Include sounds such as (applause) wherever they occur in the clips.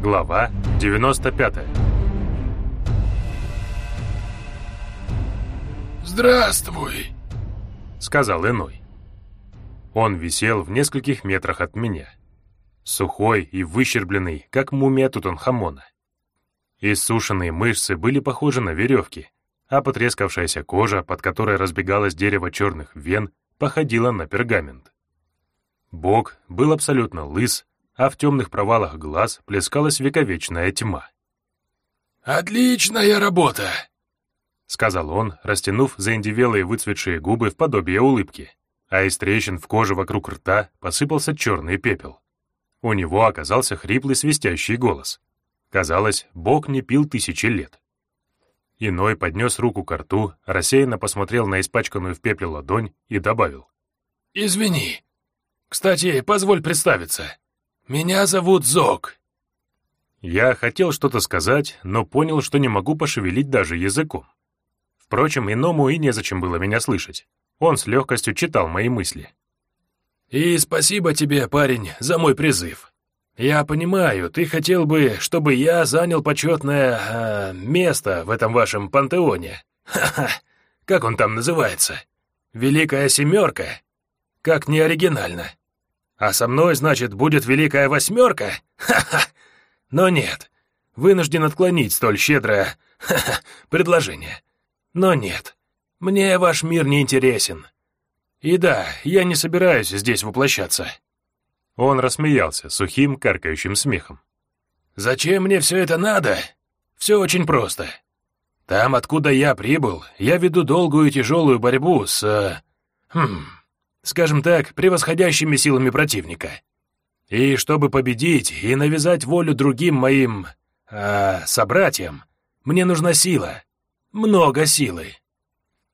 Глава 95 «Здравствуй», — сказал иной. Он висел в нескольких метрах от меня. Сухой и выщербленный, как мумия Тутанхамона. Иссушенные мышцы были похожи на веревки, а потрескавшаяся кожа, под которой разбегалось дерево черных вен, походила на пергамент. Бог был абсолютно лыс, а в темных провалах глаз плескалась вековечная тьма. «Отличная работа!» — сказал он, растянув заиндевелые выцветшие губы в подобие улыбки, а из трещин в коже вокруг рта посыпался черный пепел. У него оказался хриплый свистящий голос. Казалось, Бог не пил тысячи лет. Иной поднес руку к рту, рассеянно посмотрел на испачканную в пепле ладонь и добавил. «Извини. Кстати, позволь представиться. Меня зовут Зок». Я хотел что-то сказать, но понял, что не могу пошевелить даже языком. Впрочем, иному и незачем было меня слышать. Он с легкостью читал мои мысли. «И спасибо тебе, парень, за мой призыв. «Я понимаю, ты хотел бы, чтобы я занял почетное э, место в этом вашем пантеоне. Ха-ха, как он там называется? Великая Семерка? Как неоригинально. А со мной, значит, будет Великая Восьмерка? Ха-ха! Но нет, вынужден отклонить столь щедрое ха-ха, предложение. Но нет, мне ваш мир не интересен. И да, я не собираюсь здесь воплощаться». Он рассмеялся сухим, каркающим смехом. «Зачем мне все это надо? Все очень просто. Там, откуда я прибыл, я веду долгую и тяжелую борьбу с... Э, хм, скажем так, превосходящими силами противника. И чтобы победить и навязать волю другим моим... Э, собратьям, мне нужна сила. Много силы».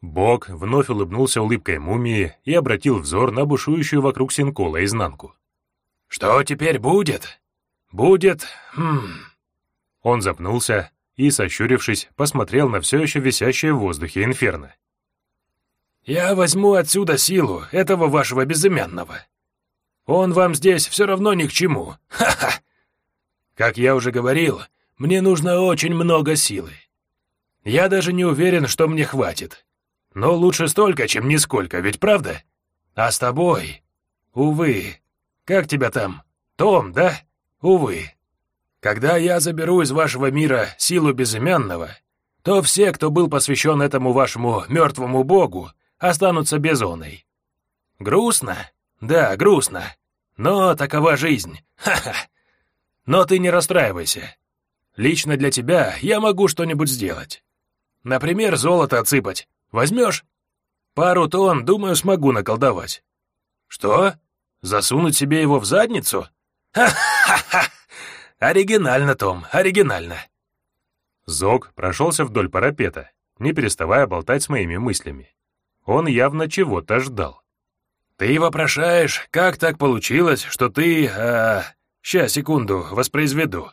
Бог вновь улыбнулся улыбкой мумии и обратил взор на бушующую вокруг Синкола изнанку. «Что теперь будет? Будет... Хм...» Он запнулся и, сощурившись, посмотрел на все еще висящее в воздухе инферно. «Я возьму отсюда силу этого вашего безымянного. Он вам здесь все равно ни к чему. Ха-ха! Как я уже говорил, мне нужно очень много силы. Я даже не уверен, что мне хватит. Но лучше столько, чем нисколько, ведь правда? А с тобой, увы, как тебя там? Том, да? Увы. Когда я заберу из вашего мира силу безымянного, то все, кто был посвящен этому вашему мертвому богу, останутся безоной. Грустно? Да, грустно. Но такова жизнь. Ха-ха. Но ты не расстраивайся. Лично для тебя я могу что-нибудь сделать. Например, золото отсыпать. Возьмешь? Пару тонн, думаю, смогу наколдовать. Что? Засунуть себе его в задницу? Ха-ха-ха! Оригинально, Том, оригинально. Зог прошелся вдоль парапета, не переставая болтать с моими мыслями. Он явно чего-то ждал. «Ты вопрошаешь, как так получилось, что ты... Э, ща, секунду, воспроизведу.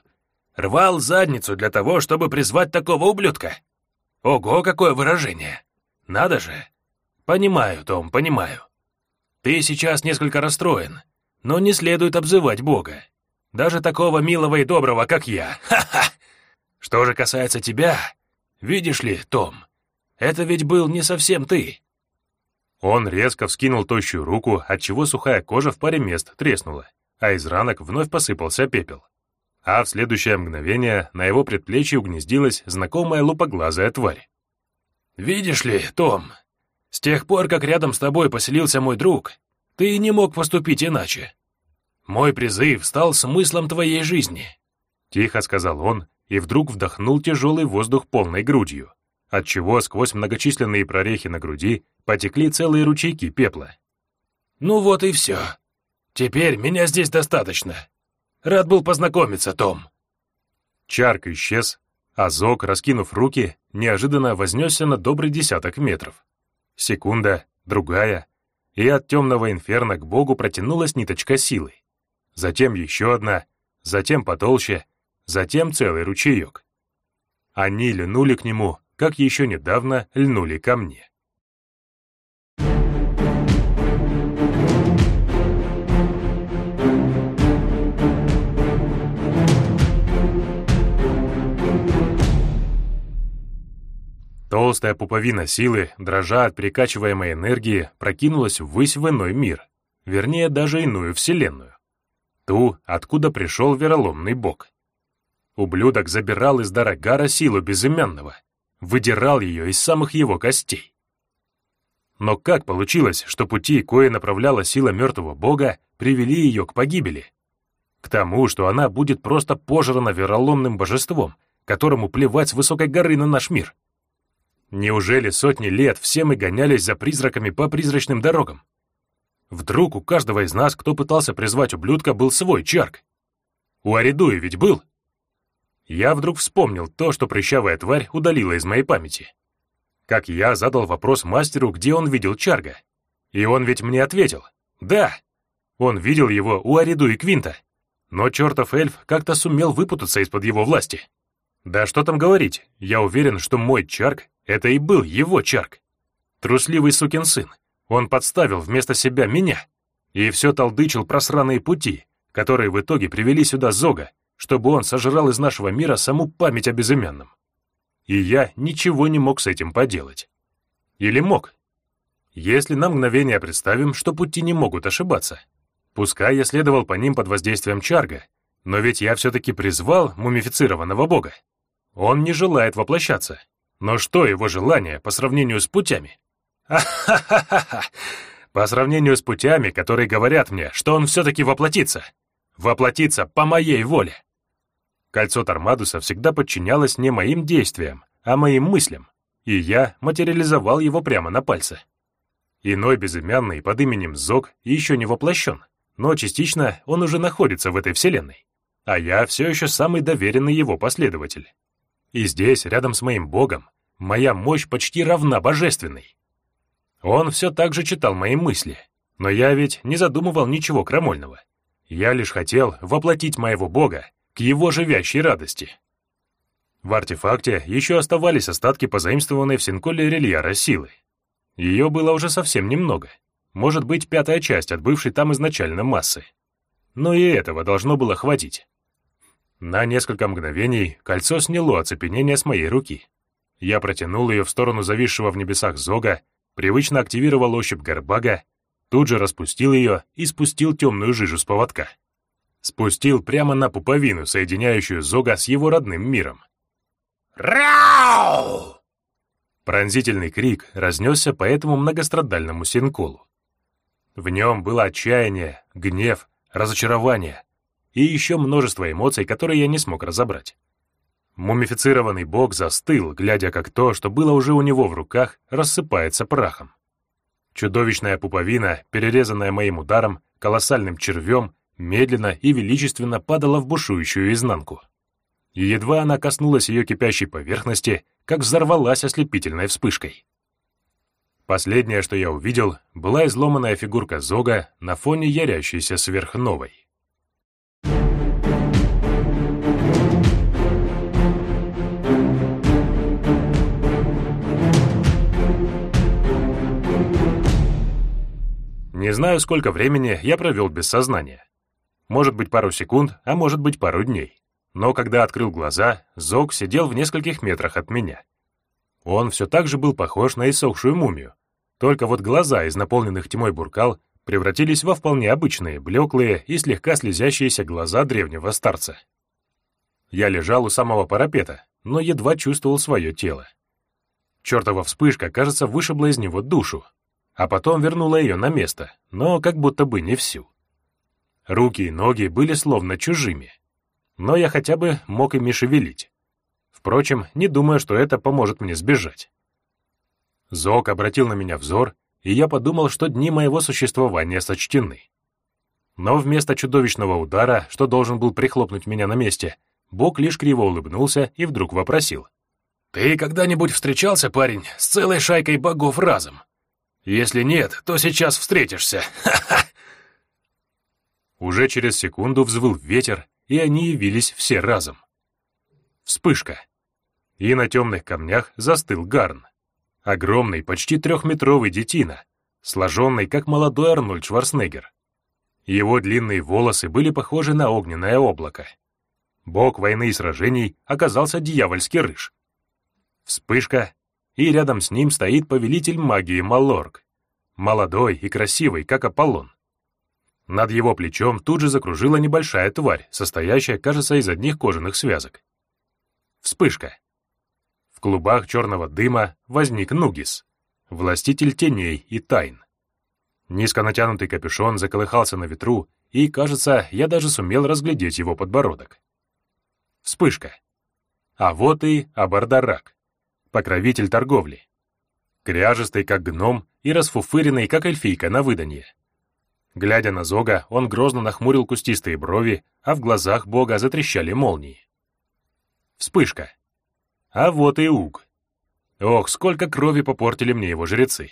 Рвал задницу для того, чтобы призвать такого ублюдка? Ого, какое выражение! Надо же! Понимаю, Том, понимаю. Ты сейчас несколько расстроен, но не следует обзывать Бога. Даже такого милого и доброго, как я. Ха-ха! Что же касается тебя, видишь ли, Том, это ведь был не совсем ты. Он резко вскинул тощую руку, отчего сухая кожа в паре мест треснула, а из ранок вновь посыпался пепел. А в следующее мгновение на его предплечье угнездилась знакомая лупоглазая тварь. «Видишь ли, Том, с тех пор, как рядом с тобой поселился мой друг, ты не мог поступить иначе. Мой призыв стал смыслом твоей жизни». Тихо сказал он и вдруг вдохнул тяжелый воздух полной грудью, отчего сквозь многочисленные прорехи на груди потекли целые ручейки пепла. «Ну вот и все. Теперь меня здесь достаточно. Рад был познакомиться, Том». Чарк исчез, а Зок, раскинув руки, неожиданно вознесся на добрый десяток метров. Секунда, другая, и от темного инферно к богу протянулась ниточка силы. Затем еще одна, затем потолще, затем целый ручеек. Они льнули к нему, как еще недавно льнули ко мне. Толстая пуповина силы, дрожа от перекачиваемой энергии, прокинулась ввысь в иной мир, вернее, даже иную вселенную. Ту, откуда пришел вероломный бог. Ублюдок забирал из Дарагара силу безымянного, выдирал ее из самых его костей. Но как получилось, что пути, кое направляла сила мертвого бога, привели ее к погибели? К тому, что она будет просто пожрана вероломным божеством, которому плевать с высокой горы на наш мир. Неужели сотни лет все мы гонялись за призраками по призрачным дорогам? Вдруг у каждого из нас, кто пытался призвать ублюдка, был свой чарк? У Аридуи ведь был? Я вдруг вспомнил то, что прыщавая тварь удалила из моей памяти. Как я задал вопрос мастеру, где он видел чарга. И он ведь мне ответил. Да, он видел его у Ариду и Квинта. Но чертов эльф как-то сумел выпутаться из-под его власти. Да что там говорить, я уверен, что мой чарк — это и был его чарк. Трусливый сукин сын. Он подставил вместо себя меня. И все толдычил про сраные пути, которые в итоге привели сюда Зога, чтобы он сожрал из нашего мира саму память о безымянном. И я ничего не мог с этим поделать. Или мог? Если на мгновение представим, что пути не могут ошибаться. Пускай я следовал по ним под воздействием Чарга, но ведь я все-таки призвал мумифицированного бога. Он не желает воплощаться. Но что его желание по сравнению с путями? Ха-ха-ха-ха! По сравнению с путями, которые говорят мне, что он все-таки воплотится. Воплотится по моей воле. Кольцо Тормадуса всегда подчинялось не моим действиям, а моим мыслям, и я материализовал его прямо на пальце. Иной безымянный под именем Зог еще не воплощен, но частично он уже находится в этой вселенной, а я все еще самый доверенный его последователь. И здесь, рядом с моим богом, моя мощь почти равна божественной. Он все так же читал мои мысли, но я ведь не задумывал ничего крамольного. Я лишь хотел воплотить моего бога к его живящей радости. В артефакте еще оставались остатки позаимствованной в Синколе рельяра силы. Ее было уже совсем немного, может быть, пятая часть от бывшей там изначально массы. Но и этого должно было хватить. На несколько мгновений кольцо сняло оцепенение с моей руки. Я протянул ее в сторону зависшего в небесах Зога, привычно активировал ощупь горбага, тут же распустил ее и спустил темную жижу с поводка спустил прямо на пуповину, соединяющую Зога с его родным миром. «Рау!» Пронзительный крик разнесся по этому многострадальному синколу. В нем было отчаяние, гнев, разочарование и еще множество эмоций, которые я не смог разобрать. Мумифицированный бог застыл, глядя, как то, что было уже у него в руках, рассыпается прахом. Чудовищная пуповина, перерезанная моим ударом, колоссальным червем, медленно и величественно падала в бушующую изнанку. Едва она коснулась ее кипящей поверхности, как взорвалась ослепительной вспышкой. Последнее, что я увидел, была изломанная фигурка Зога на фоне ярящейся сверхновой. Не знаю, сколько времени я провел без сознания. Может быть, пару секунд, а может быть, пару дней. Но когда открыл глаза, Зог сидел в нескольких метрах от меня. Он все так же был похож на иссохшую мумию. Только вот глаза из наполненных тьмой буркал превратились во вполне обычные, блеклые и слегка слезящиеся глаза древнего старца. Я лежал у самого парапета, но едва чувствовал свое тело. Чертова вспышка, кажется, вышибла из него душу, а потом вернула ее на место, но как будто бы не всю. Руки и ноги были словно чужими. Но я хотя бы мог ими шевелить. Впрочем, не думаю, что это поможет мне сбежать. Зок обратил на меня взор, и я подумал, что дни моего существования сочтены. Но вместо чудовищного удара, что должен был прихлопнуть меня на месте, Бог лишь криво улыбнулся и вдруг вопросил. «Ты когда-нибудь встречался, парень, с целой шайкой богов разом? Если нет, то сейчас встретишься. Ха-ха!» (laughs) Уже через секунду взвыл ветер, и они явились все разом. Вспышка. И на темных камнях застыл Гарн. Огромный, почти трехметровый детина, сложенный, как молодой Арнольд Шварценеггер. Его длинные волосы были похожи на огненное облако. Бог войны и сражений оказался дьявольски рыж. Вспышка, и рядом с ним стоит повелитель магии Малорг, молодой и красивый, как Аполлон. Над его плечом тут же закружила небольшая тварь, состоящая, кажется, из одних кожаных связок. Вспышка. В клубах черного дыма возник Нугис, властитель теней и тайн. Низко натянутый капюшон заколыхался на ветру, и, кажется, я даже сумел разглядеть его подбородок. Вспышка. А вот и Абардарак, покровитель торговли. Кряжистый, как гном, и расфуфыренный, как эльфийка на выданье. Глядя на Зога, он грозно нахмурил кустистые брови, а в глазах бога затрещали молнии. Вспышка. А вот и Уг. Ох, сколько крови попортили мне его жрецы.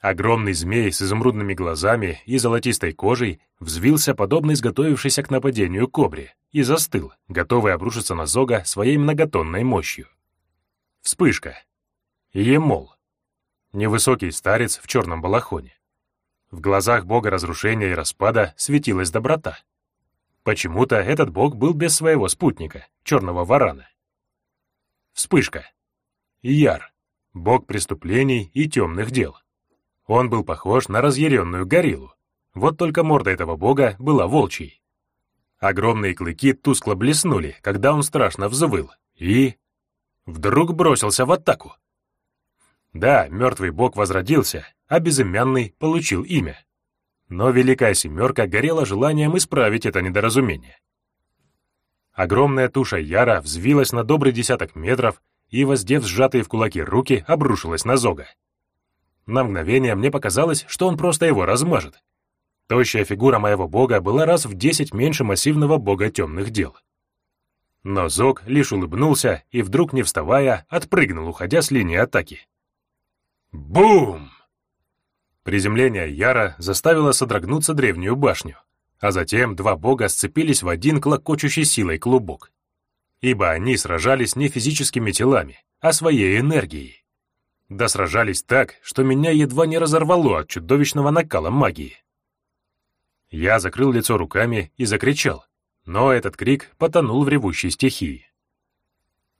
Огромный змей с изумрудными глазами и золотистой кожей взвился, подобно изготовившейся к нападению кобре, и застыл, готовый обрушиться на Зога своей многотонной мощью. Вспышка. Емол. Невысокий старец в черном балахоне. В глазах бога разрушения и распада светилась доброта. Почему-то этот бог был без своего спутника, черного варана. Вспышка. Яр, бог преступлений и темных дел. Он был похож на разъяренную гориллу. Вот только морда этого бога была волчьей. Огромные клыки тускло блеснули, когда он страшно взвыл, и... Вдруг бросился в атаку. Да, мертвый бог возродился, а безымянный получил имя. Но Великая Семерка горела желанием исправить это недоразумение. Огромная туша Яра взвилась на добрый десяток метров и, воздев сжатые в кулаки руки, обрушилась на Зога. На мгновение мне показалось, что он просто его размажет. Тощая фигура моего бога была раз в десять меньше массивного бога темных дел. Но Зог лишь улыбнулся и, вдруг не вставая, отпрыгнул, уходя с линии атаки. Бум! Приземление Яра заставило содрогнуться древнюю башню, а затем два бога сцепились в один клокочущий силой клубок. Ибо они сражались не физическими телами, а своей энергией. Да сражались так, что меня едва не разорвало от чудовищного накала магии. Я закрыл лицо руками и закричал, но этот крик потонул в ревущей стихии.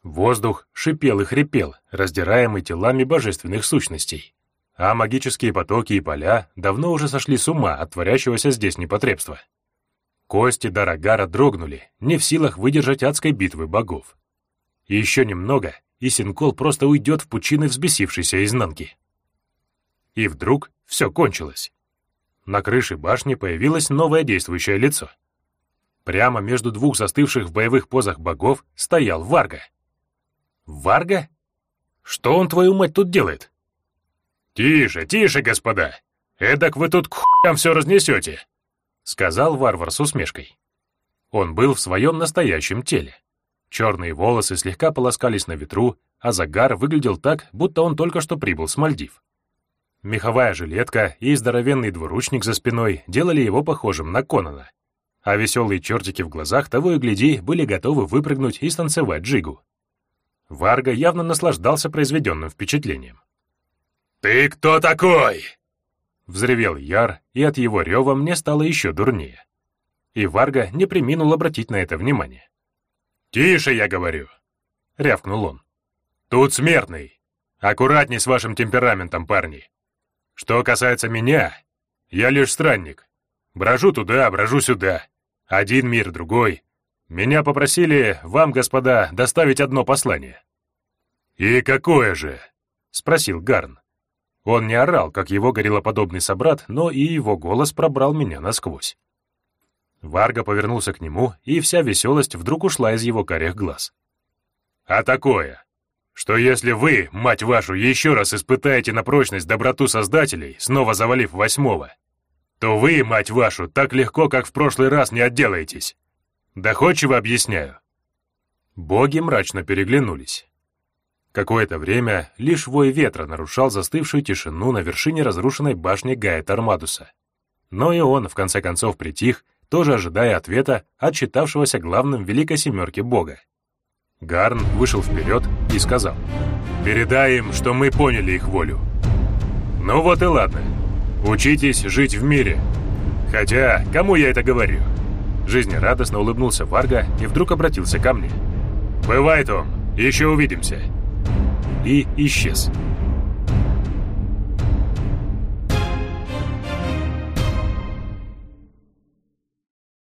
Воздух шипел и хрипел, раздираемый телами божественных сущностей. А магические потоки и поля давно уже сошли с ума от творящегося здесь непотребства. Кости Дарагара дрогнули, не в силах выдержать адской битвы богов. Еще немного, и Синкол просто уйдет в пучины взбесившейся изнанки. И вдруг все кончилось. На крыше башни появилось новое действующее лицо. Прямо между двух застывших в боевых позах богов стоял Варга — Варга? Что он, твою мать, тут делает? Тише, тише, господа. Эдак вы тут к хуям все разнесете, сказал варвар с усмешкой. Он был в своем настоящем теле. Черные волосы слегка полоскались на ветру, а загар выглядел так, будто он только что прибыл с Мальдив. Меховая жилетка и здоровенный двуручник за спиной делали его похожим на Конана, а веселые чертики в глазах того и гляди были готовы выпрыгнуть и станцевать джигу. Варга явно наслаждался произведенным впечатлением. «Ты кто такой?» Взревел Яр, и от его рева мне стало еще дурнее. И Варга не приминул обратить на это внимание. «Тише, я говорю!» — рявкнул он. «Тут смертный. Аккуратней с вашим темпераментом, парни. Что касается меня, я лишь странник. Брожу туда, брожу сюда. Один мир, другой. Меня попросили вам, господа, доставить одно послание». «И какое же?» — спросил Гарн. Он не орал, как его гориллоподобный собрат, но и его голос пробрал меня насквозь. Варга повернулся к нему, и вся веселость вдруг ушла из его карих глаз. «А такое, что если вы, мать вашу, еще раз испытаете на прочность доброту создателей, снова завалив восьмого, то вы, мать вашу, так легко, как в прошлый раз, не отделаетесь. Доходчиво объясняю». Боги мрачно переглянулись. Какое-то время лишь вой ветра нарушал застывшую тишину на вершине разрушенной башни Гая Тармадуса. Но и он, в конце концов, притих, тоже ожидая ответа от считавшегося главным Великой Семерки Бога. Гарн вышел вперед и сказал, «Передай им, что мы поняли их волю». «Ну вот и ладно. Учитесь жить в мире. Хотя, кому я это говорю?» Жизнерадостно улыбнулся Варга и вдруг обратился ко мне. «Бывай, Том, еще увидимся». и. «Исчез».